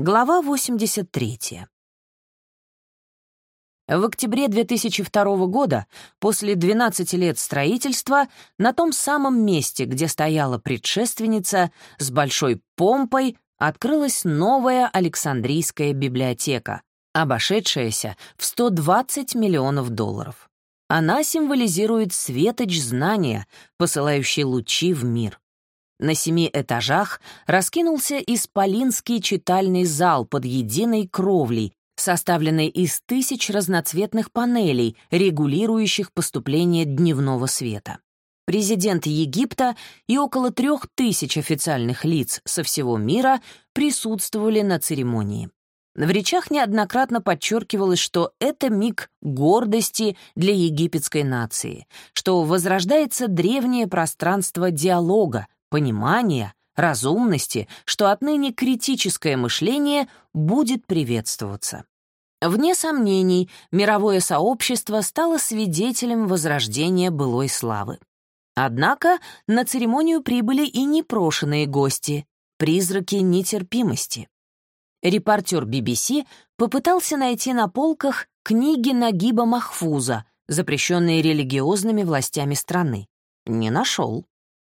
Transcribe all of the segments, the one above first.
Глава 83. В октябре 2002 года, после 12 лет строительства, на том самом месте, где стояла предшественница, с большой помпой открылась новая Александрийская библиотека, обошедшаяся в 120 миллионов долларов. Она символизирует светоч знания, посылающий лучи в мир. На семи этажах раскинулся исполинский читальный зал под единой кровлей, составленный из тысяч разноцветных панелей, регулирующих поступление дневного света. Президент Египта и около трех тысяч официальных лиц со всего мира присутствовали на церемонии. В речах неоднократно подчеркивалось, что это миг гордости для египетской нации, что возрождается древнее пространство диалога, понимания, разумности, что отныне критическое мышление будет приветствоваться. Вне сомнений, мировое сообщество стало свидетелем возрождения былой славы. Однако на церемонию прибыли и непрошенные гости — призраки нетерпимости. Репортер BBC попытался найти на полках книги Нагиба Махфуза, запрещенные религиозными властями страны. Не нашел.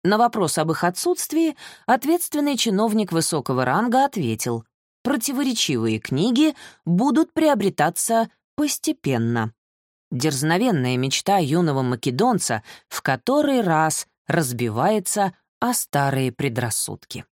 На вопрос об их отсутствии ответственный чиновник высокого ранга ответил, противоречивые книги будут приобретаться постепенно. Дерзновенная мечта юного македонца в который раз разбивается о старые предрассудки.